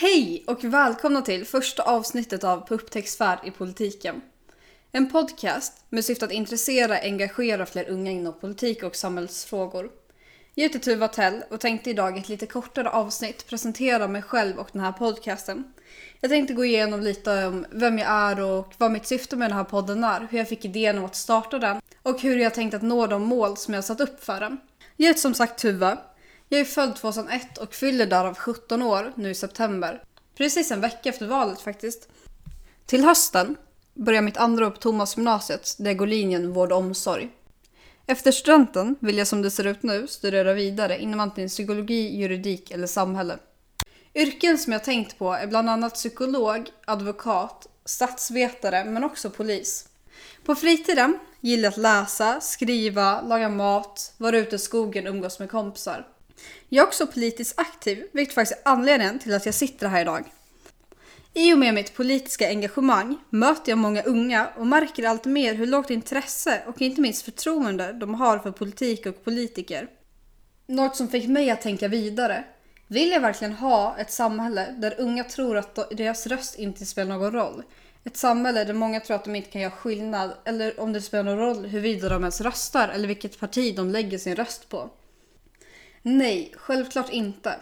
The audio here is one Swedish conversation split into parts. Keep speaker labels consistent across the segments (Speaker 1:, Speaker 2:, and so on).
Speaker 1: Hej och välkomna till första avsnittet av På upptäcktsfärd i politiken. En podcast med syfte att intressera och engagera fler unga inom politik och samhällsfrågor. Jag heter Tuva Tell och tänkte idag i ett lite kortare avsnitt presentera mig själv och den här podcasten. Jag tänkte gå igenom lite om vem jag är och vad mitt syfte med den här podden är, hur jag fick idén om att starta den och hur jag tänkt att nå de mål som jag satt upp för den. Jag heter som sagt Tuva. Jag är född 2001 och fyller därav 17 år nu i september. Precis en vecka efter valet faktiskt. Till hösten börjar mitt andra år på Thomasgymnasiet där jag går linjen vård och omsorg. Efter studenten vill jag som det ser ut nu studera vidare inom antingen psykologi, juridik eller samhälle. Yrken som jag tänkt på är bland annat psykolog, advokat, statsvetare men också polis. På fritiden gillar jag att läsa, skriva, laga mat, vara ute i skogen och umgås med kompisar. Jag är också politiskt aktiv, vilket faktiskt är anledningen till att jag sitter här idag. I och med mitt politiska engagemang möter jag många unga och märker allt mer hur lågt intresse och inte minst förtroende de har för politik och politiker. Något som fick mig att tänka vidare. Vill jag verkligen ha ett samhälle där unga tror att deras röst inte spelar någon roll? Ett samhälle där många tror att de inte kan göra skillnad eller om det spelar någon roll huruvida de ens röstar eller vilket parti de lägger sin röst på. Nej, självklart inte.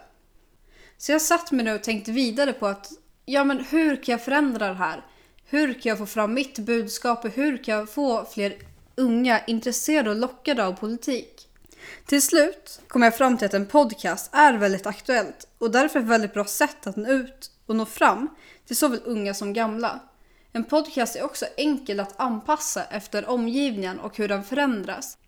Speaker 1: Så jag satt mig nu och tänkte vidare på att ja men hur kan jag förändra det här? Hur kan jag få fram mitt budskap och hur kan jag få fler unga intresserade och lockade av politik? Till slut kom jag fram till att en podcast är väldigt aktuellt och därför ett väldigt bra sätt att nå ut och nå fram till såväl unga som gamla. En podcast är också enkel att anpassa efter omgivningen och hur den förändras.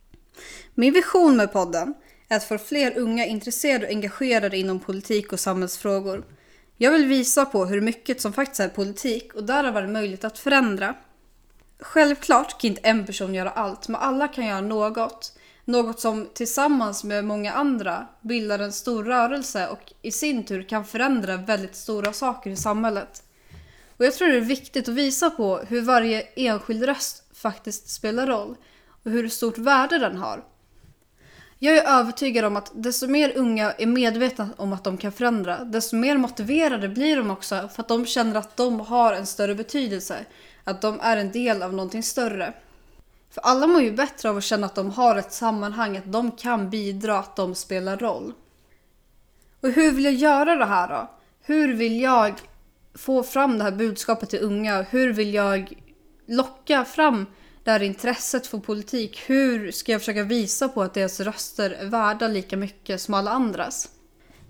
Speaker 1: Min vision med podden är att få fler unga intresserade och engagerade inom politik och samhällsfrågor. Jag vill visa på hur mycket som faktiskt är politik och där har varit möjligt att förändra. Självklart kan inte en person göra allt, men alla kan göra något. Något som tillsammans med många andra bildar en stor rörelse och i sin tur kan förändra väldigt stora saker i samhället. Och jag tror det är viktigt att visa på hur varje enskild röst faktiskt spelar roll och hur stort värde den har. Jag är övertygad om att desto mer unga är medvetna om att de kan förändra, desto mer motiverade blir de också för att de känner att de har en större betydelse, att de är en del av någonting större. För alla mår ju bättre av att känna att de har ett sammanhang, att de kan bidra, att de spelar roll. Och hur vill jag göra det här då? Hur vill jag få fram det här budskapet till unga? Hur vill jag locka fram det här intresset för politik. Hur ska jag försöka visa på att deras röster är värda lika mycket som alla andras?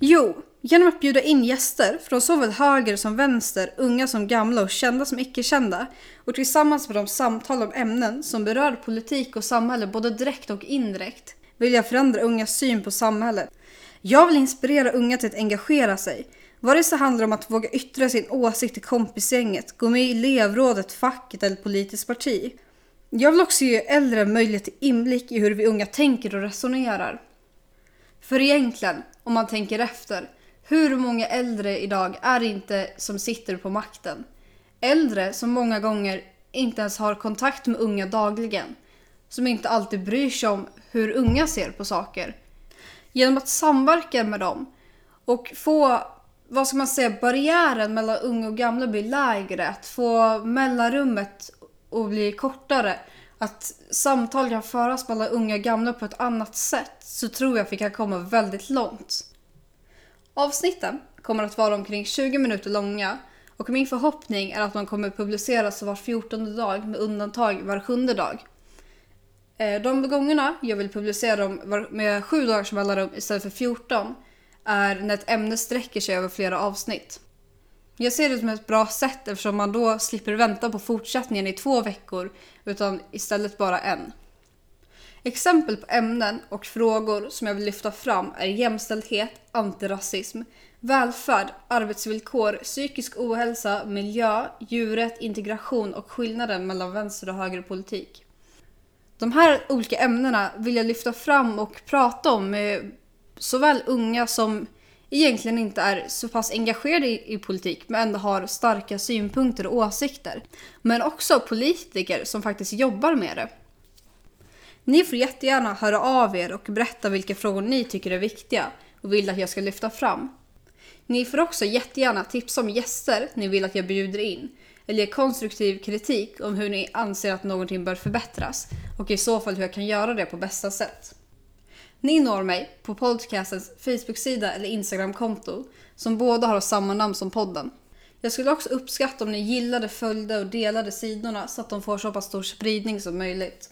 Speaker 1: Jo, genom att bjuda in gäster från såväl höger som vänster, unga som gamla och kända som icke-kända och tillsammans med de samtal om ämnen som berör politik och samhälle både direkt och indirekt vill jag förändra ungas syn på samhället. Jag vill inspirera unga till att engagera sig, Vare sig det handlar om att våga yttra sin åsikt i kompisgänget, gå med i elevrådet, facket eller politiskt parti. Jag vill också ge äldre möjlighet till inblick i hur vi unga tänker och resonerar. För egentligen, om man tänker efter, hur många äldre idag är det inte som sitter på makten? Äldre som många gånger inte ens har kontakt med unga dagligen. Som inte alltid bryr sig om hur unga ser på saker. Genom att samverka med dem och få, vad ska man säga, barriären mellan unga och gamla blir lägre. Att få mellanrummet och blir kortare, att samtal kan föras mellan unga och gamla på ett annat sätt så tror jag att vi kan komma väldigt långt. Avsnitten kommer att vara omkring 20 minuter långa och min förhoppning är att de kommer publiceras var 14 dag med undantag var sjunde dag. Eh, de gångerna jag vill publicera dem med sju dagars mellanrum istället för 14 är när ett ämne sträcker sig över flera avsnitt. Jag ser det som ett bra sätt eftersom man då slipper vänta på fortsättningen i två veckor utan istället bara en. Exempel på ämnen och frågor som jag vill lyfta fram är jämställdhet, antirasism, välfärd, arbetsvillkor, psykisk ohälsa, miljö, djurrätt, integration och skillnaden mellan vänster och högerpolitik. De här olika ämnena vill jag lyfta fram och prata om med såväl unga som egentligen inte är så pass engagerade i, i, politik men ändå har starka synpunkter och åsikter. Men också politiker som faktiskt jobbar med det. Ni får jättegärna höra av er och berätta vilka frågor ni tycker är viktiga och vill att jag ska lyfta fram. Ni får också jättegärna tipsa om gäster ni vill att jag bjuder in eller ge konstruktiv kritik om hur ni anser att någonting bör förbättras och i så fall hur jag kan göra det på bästa sätt. Ni når mig på podcastens Facebook-sida eller Instagram-konto som båda har samma namn som podden. Jag skulle också uppskatta om ni gillade, följde och delade sidorna så att de får så pass stor spridning som möjligt.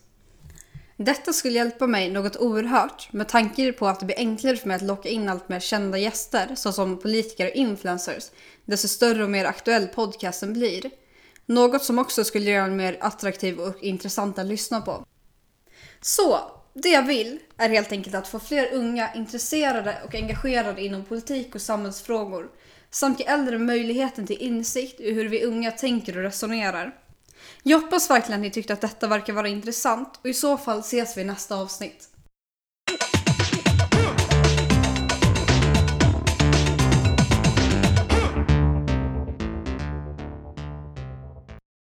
Speaker 1: Detta skulle hjälpa mig något oerhört med tanke på att det blir enklare för mig att locka in allt mer kända gäster såsom politiker och influencers desto större och mer aktuell podcasten blir. Något som också skulle göra den mer attraktiv och intressant att lyssna på. Så, det jag vill är helt enkelt att få fler unga intresserade och engagerade inom politik och samhällsfrågor samt ge äldre möjligheten till insikt i hur vi unga tänker och resonerar. Jag hoppas verkligen att ni tyckte att detta verkar vara intressant och i så fall ses vi i nästa avsnitt.